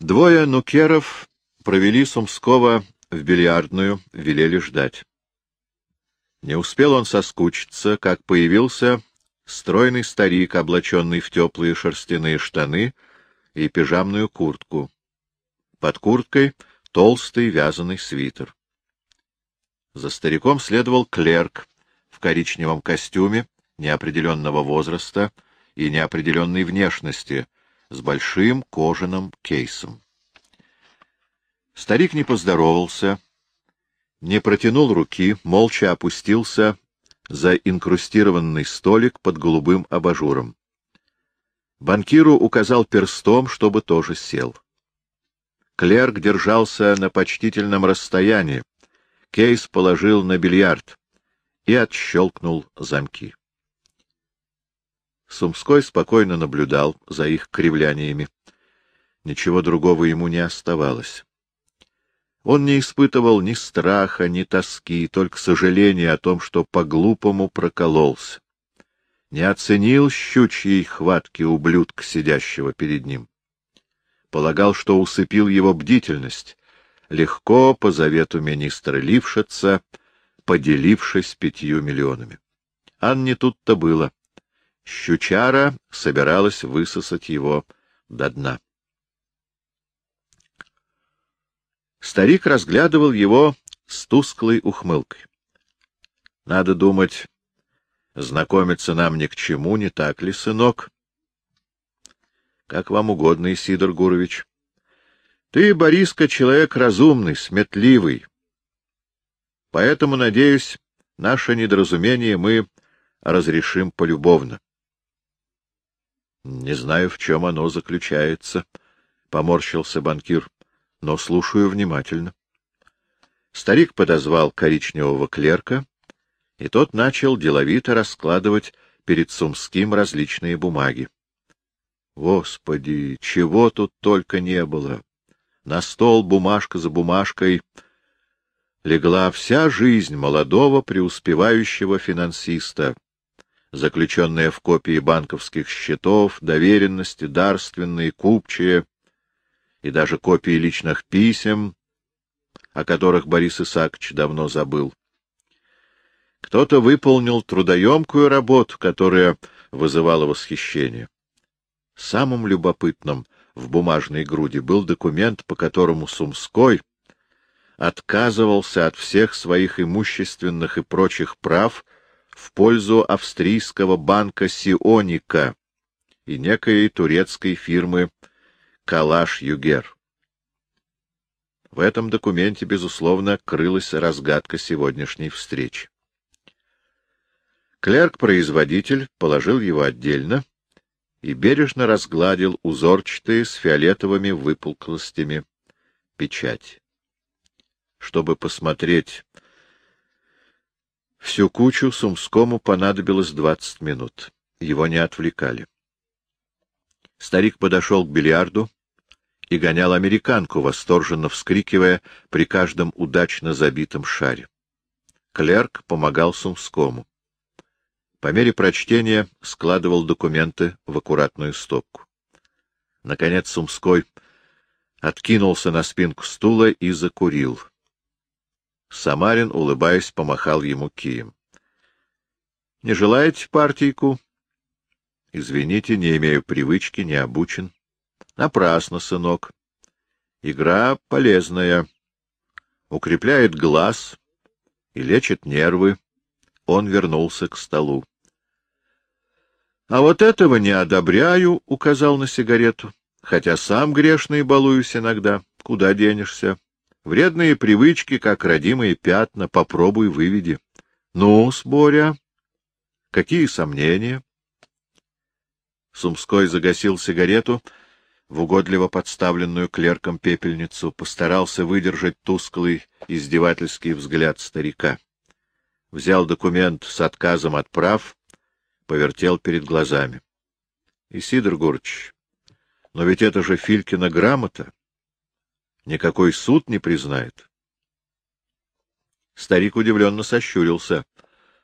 Двое нукеров провели Сумского в бильярдную, велели ждать. Не успел он соскучиться, как появился стройный старик, облаченный в теплые шерстяные штаны и пижамную куртку. Под курткой толстый вязаный свитер. За стариком следовал клерк в коричневом костюме неопределенного возраста и неопределенной внешности, с большим кожаным кейсом. Старик не поздоровался, не протянул руки, молча опустился за инкрустированный столик под голубым абажуром. Банкиру указал перстом, чтобы тоже сел. Клерк держался на почтительном расстоянии, кейс положил на бильярд и отщелкнул замки. Сумской спокойно наблюдал за их кривляниями. Ничего другого ему не оставалось. Он не испытывал ни страха, ни тоски, только сожаление о том, что по-глупому прокололся. Не оценил щучьей хватки ублюдка, сидящего перед ним. Полагал, что усыпил его бдительность, легко, по завету министра Лившица, поделившись пятью миллионами. А не тут-то было. Щучара собиралась высосать его до дна. Старик разглядывал его с тусклой ухмылкой. — Надо думать, знакомиться нам ни к чему, не так ли, сынок? — Как вам угодно, Исидор Гурович. Ты, Бориска, человек разумный, сметливый. Поэтому, надеюсь, наше недоразумение мы разрешим полюбовно. — Не знаю, в чем оно заключается, — поморщился банкир, — но слушаю внимательно. Старик подозвал коричневого клерка, и тот начал деловито раскладывать перед Сумским различные бумаги. Господи, чего тут только не было! На стол бумажка за бумажкой легла вся жизнь молодого преуспевающего финансиста, заключенные в копии банковских счетов, доверенности, дарственные, купчие и даже копии личных писем, о которых Борис Исаакович давно забыл. Кто-то выполнил трудоемкую работу, которая вызывала восхищение. Самым любопытным в бумажной груди был документ, по которому Сумской отказывался от всех своих имущественных и прочих прав в пользу австрийского банка Сионика и некой турецкой фирмы Калаш-Югер. В этом документе, безусловно, крылась разгадка сегодняшней встречи. Клерк-производитель положил его отдельно и бережно разгладил узорчатые с фиолетовыми выпуклостями печать. Чтобы посмотреть Всю кучу Сумскому понадобилось двадцать минут. Его не отвлекали. Старик подошел к бильярду и гонял американку, восторженно вскрикивая при каждом удачно забитом шаре. Клерк помогал Сумскому. По мере прочтения складывал документы в аккуратную стопку. Наконец Сумской откинулся на спинку стула и закурил. Самарин, улыбаясь, помахал ему кием. — Не желаете партийку? — Извините, не имею привычки, не обучен. — Напрасно, сынок. Игра полезная. Укрепляет глаз и лечит нервы. Он вернулся к столу. — А вот этого не одобряю, — указал на сигарету. — Хотя сам грешный балуюсь иногда. Куда денешься? Вредные привычки, как родимые пятна, попробуй выведи. Ну, Боря, какие сомнения? Сумской загасил сигарету в угодливо подставленную клерком пепельницу, постарался выдержать тусклый издевательский взгляд старика. Взял документ с отказом от прав, повертел перед глазами. — Исидор Гурч, но ведь это же Филькина грамота никакой суд не признает. Старик удивленно сощурился.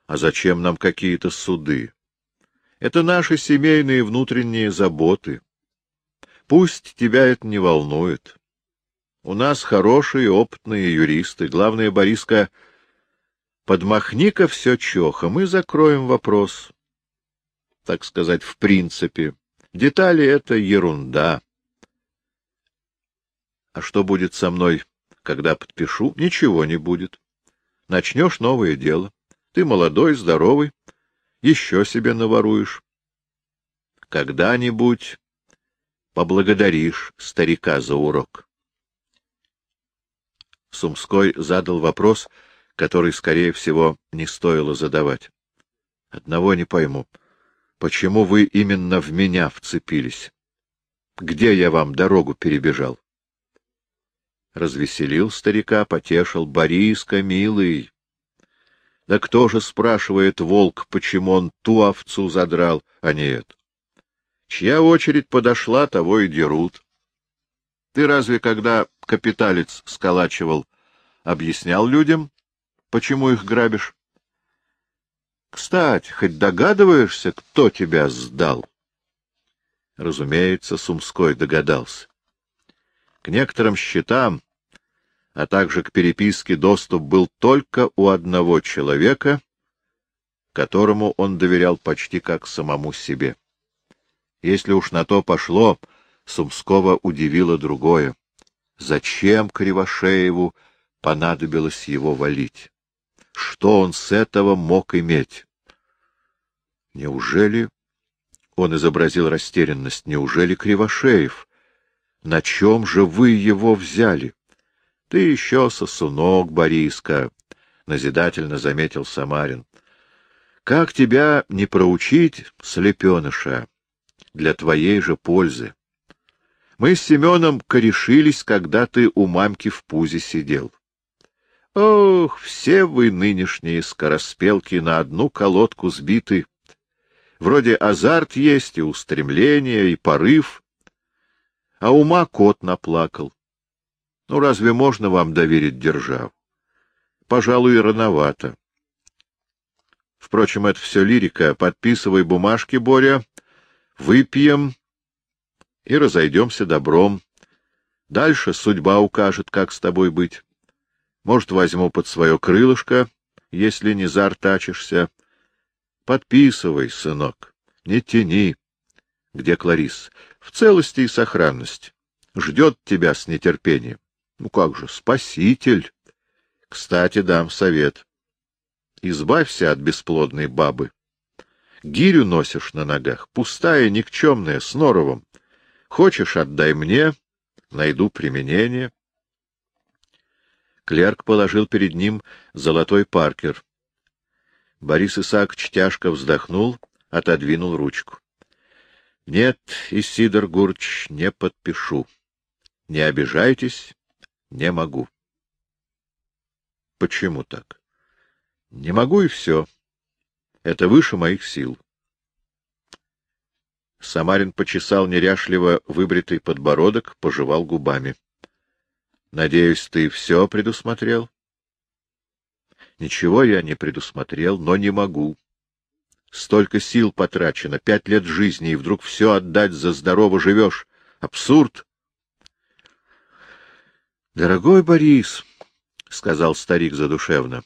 А зачем нам какие-то суды? Это наши семейные внутренние заботы. пусть тебя это не волнует. У нас хорошие, опытные юристы. Главное, Бориска, подмахни-ка все чохо, мы закроем вопрос. Так сказать, в принципе. Детали — это ерунда. А что будет со мной, когда подпишу? Ничего не будет. Начнешь новое дело. Ты молодой, здоровый, еще себе наворуешь. Когда-нибудь поблагодаришь старика за урок. Сумской задал вопрос, который, скорее всего, не стоило задавать. Одного не пойму. Почему вы именно в меня вцепились? Где я вам дорогу перебежал? Развеселил старика, потешил. Бориска, милый. Да кто же, спрашивает волк, почему он ту овцу задрал, а не эту? Чья очередь подошла, того и дерут. Ты разве, когда капиталец сколачивал, объяснял людям, почему их грабишь? Кстати, хоть догадываешься, кто тебя сдал? Разумеется, Сумской догадался. К некоторым счетам, а также к переписке доступ был только у одного человека, которому он доверял почти как самому себе. Если уж на то пошло, Сумского удивило другое. Зачем Кривошееву понадобилось его валить? Что он с этого мог иметь? Неужели... Он изобразил растерянность. Неужели Кривошеев? На чем же вы его взяли? Ты еще сосунок, Бориска, — назидательно заметил Самарин. Как тебя не проучить, слепеныша, для твоей же пользы? Мы с Семеном корешились, когда ты у мамки в пузе сидел. Ох, все вы нынешние скороспелки на одну колодку сбиты. Вроде азарт есть и устремление, и порыв. А ума кот наплакал. Ну, разве можно вам доверить державу? Пожалуй, рановато. Впрочем, это все лирика. Подписывай бумажки, Боря. Выпьем и разойдемся добром. Дальше судьба укажет, как с тобой быть. Может, возьму под свое крылышко, если не заортачишься. Подписывай, сынок, не тяни. Где Кларис? В целости и сохранности. Ждет тебя с нетерпением. Ну как же, спаситель. Кстати, дам совет. Избавься от бесплодной бабы. Гирю носишь на ногах, пустая, никчемная, с норовом. Хочешь, отдай мне, найду применение. Клерк положил перед ним золотой паркер. Борис Исаакович тяжко вздохнул, отодвинул ручку. — Нет, Исидор Гурч, не подпишу. Не обижайтесь, не могу. — Почему так? — Не могу и все. Это выше моих сил. Самарин почесал неряшливо выбритый подбородок, пожевал губами. — Надеюсь, ты все предусмотрел? — Ничего я не предусмотрел, но не могу. Столько сил потрачено, пять лет жизни, и вдруг все отдать за здорово живешь. Абсурд! — Дорогой Борис, — сказал старик задушевно,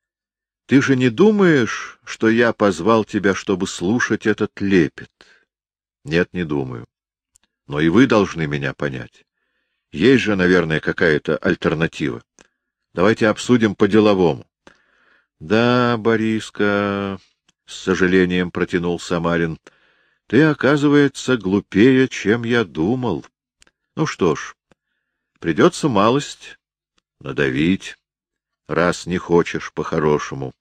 — ты же не думаешь, что я позвал тебя, чтобы слушать этот лепет? — нет, не думаю. Но и вы должны меня понять. Есть же, наверное, какая-то альтернатива. Давайте обсудим по-деловому. — Да, Бориска, — с сожалением протянул Самарин, — ты, оказывается, глупее, чем я думал. Ну что ж, придется малость надавить, раз не хочешь по-хорошему.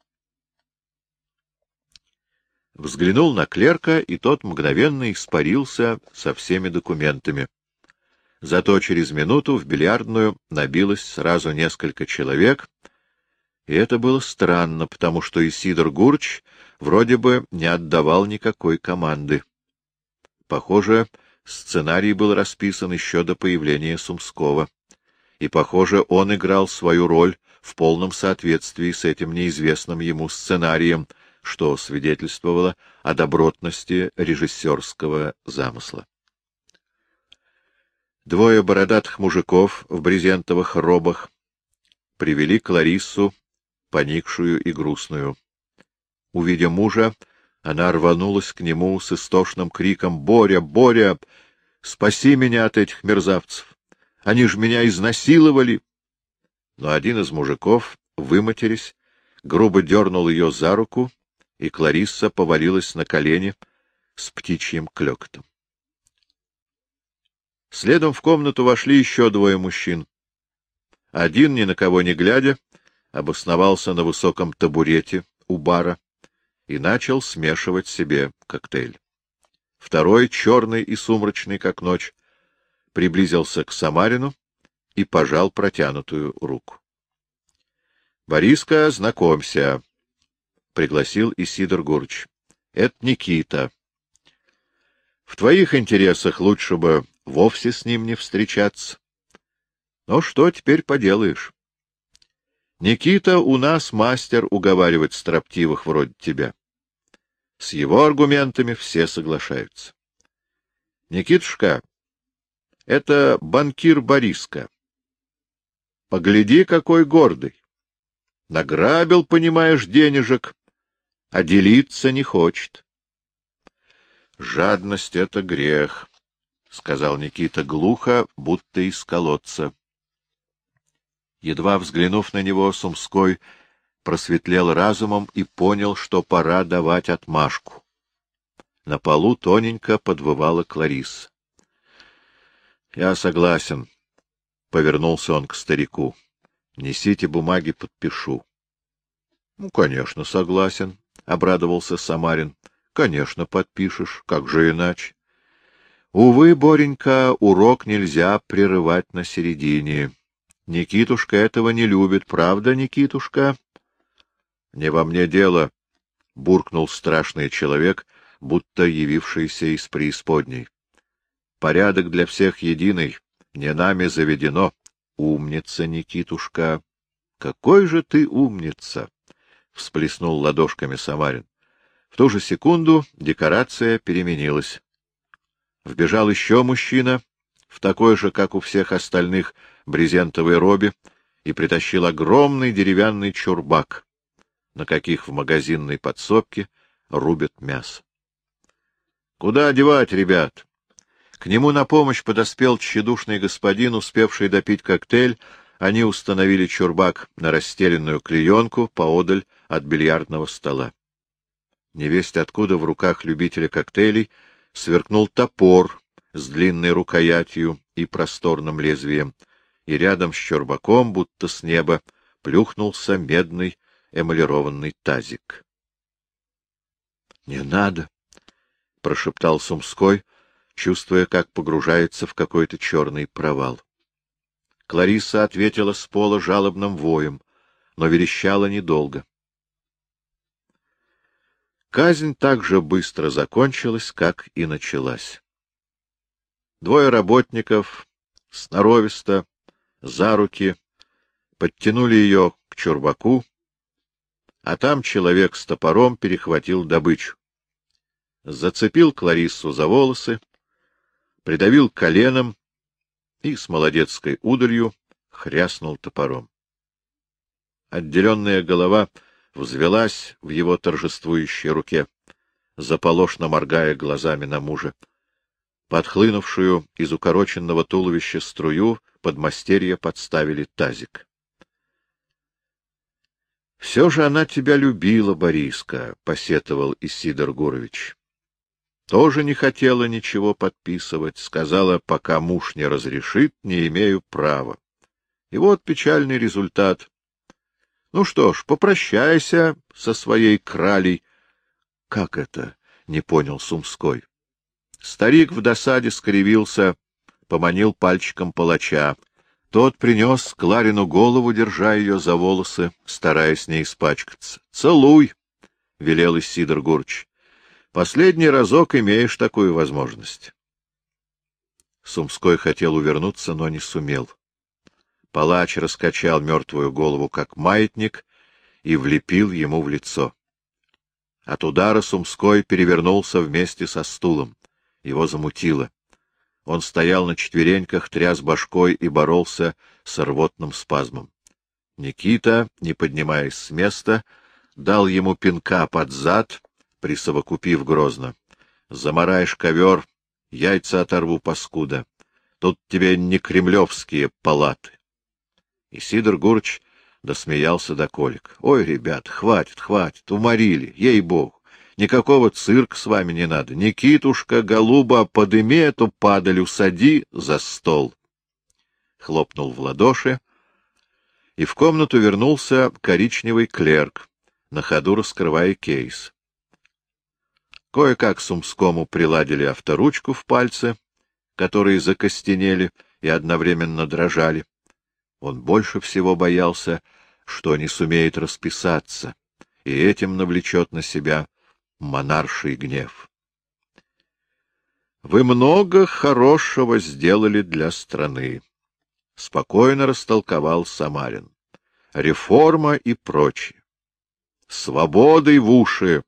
Взглянул на клерка, и тот мгновенно испарился со всеми документами. Зато через минуту в бильярдную набилось сразу несколько человек, и это было странно, потому что Исидор Гурч вроде бы не отдавал никакой команды. Похоже, сценарий был расписан еще до появления Сумского, и, похоже, он играл свою роль в полном соответствии с этим неизвестным ему сценарием — что свидетельствовало о добротности режиссерского замысла. Двое бородатых мужиков в брезентовых робах привели Клариссу, поникшую и грустную. Увидя мужа, она рванулась к нему с истошным криком «Боря! Боря! Спаси меня от этих мерзавцев! Они же меня изнасиловали!» Но один из мужиков, выматерясь, грубо дернул ее за руку, и Кларисса повалилась на колени с птичьим клёкотом. Следом в комнату вошли еще двое мужчин. Один, ни на кого не глядя, обосновался на высоком табурете у бара и начал смешивать себе коктейль. Второй, черный и сумрачный, как ночь, приблизился к Самарину и пожал протянутую руку. — Бориска, знакомься, — пригласил Исидор Гурч. — Это Никита. В твоих интересах лучше бы вовсе с ним не встречаться. Но что теперь поделаешь? Никита у нас мастер уговаривать строптивых вроде тебя. С его аргументами все соглашаются. Никитушка, это банкир Бориска. Погляди, какой гордый. Награбил, понимаешь, денежек, а делиться не хочет. Жадность — это грех, — сказал Никита глухо, будто из колодца. Едва взглянув на него, Сумской просветлел разумом и понял, что пора давать отмашку. На полу тоненько подвывала Кларисса. — Я согласен, — повернулся он к старику. — Несите бумаги, подпишу. — Ну, конечно, согласен, — обрадовался Самарин. — Конечно, подпишешь, как же иначе? Увы, Боренька, урок нельзя прерывать на середине. Никитушка этого не любит, правда, Никитушка? — Не во мне дело, — буркнул страшный человек, будто явившийся из преисподней. — Порядок для всех единый, не нами заведено. Умница, Никитушка! Какой же ты умница! — всплеснул ладошками Самарин. В ту же секунду декорация переменилась. Вбежал еще мужчина, в такой же, как у всех остальных, брезентовой робе, и притащил огромный деревянный чурбак на каких в магазинной подсобке рубят мясо. — Куда одевать, ребят? К нему на помощь подоспел тщедушный господин, успевший допить коктейль, они установили чурбак на расстеленную клеенку поодаль от бильярдного стола. Невесть откуда в руках любителя коктейлей сверкнул топор с длинной рукоятью и просторным лезвием, и рядом с чурбаком, будто с неба, плюхнулся медный эмалированный тазик. — Не надо! — прошептал Сумской, чувствуя, как погружается в какой-то черный провал. Клариса ответила с пола жалобным воем, но верещала недолго. Казнь так же быстро закончилась, как и началась. Двое работников, сноровисто, за руки, подтянули ее к чурбаку, а там человек с топором перехватил добычу. Зацепил Клариссу за волосы, придавил коленом и с молодецкой удалью хряснул топором. Отделенная голова взвелась в его торжествующей руке, заполошно моргая глазами на мужа. Подхлынувшую из укороченного туловища струю подмастерья подставили тазик. — Все же она тебя любила, Бориска, — посетовал Исидор Гурович. Тоже не хотела ничего подписывать, сказала, пока муж не разрешит, не имею права. И вот печальный результат. Ну что ж, попрощайся со своей кралей. — Как это? — не понял Сумской. Старик в досаде скривился, поманил пальчиком палача. Тот принес Кларину голову, держа ее за волосы, стараясь не испачкаться. — Целуй! — велел Исидор Гурч. — Последний разок имеешь такую возможность. Сумской хотел увернуться, но не сумел. Палач раскачал мертвую голову, как маятник, и влепил ему в лицо. От удара Сумской перевернулся вместе со стулом. Его замутило. Он стоял на четвереньках, тряс башкой и боролся с рвотным спазмом. Никита, не поднимаясь с места, дал ему пинка под зад, присовокупив грозно. — Замараешь ковер, яйца оторву, паскуда. Тут тебе не кремлевские палаты. И Сидор Гурч досмеялся до колик. — Ой, ребят, хватит, хватит, уморили, ей-богу. Никакого цирка с вами не надо. Никитушка, голуба, подыми эту падаль, усади за стол. Хлопнул в ладоши, и в комнату вернулся коричневый клерк, на ходу раскрывая кейс. Кое-как Сумскому приладили авторучку в пальце, которые закостенели и одновременно дрожали. Он больше всего боялся, что не сумеет расписаться, и этим навлечет на себя монарший гнев. Вы много хорошего сделали для страны, — спокойно растолковал Самарин. Реформа и прочее. Свободой в уши.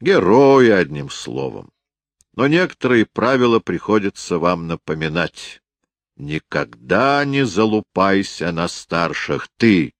Герои, одним словом. Но некоторые правила приходится вам напоминать. Никогда не залупайся на старших. Ты,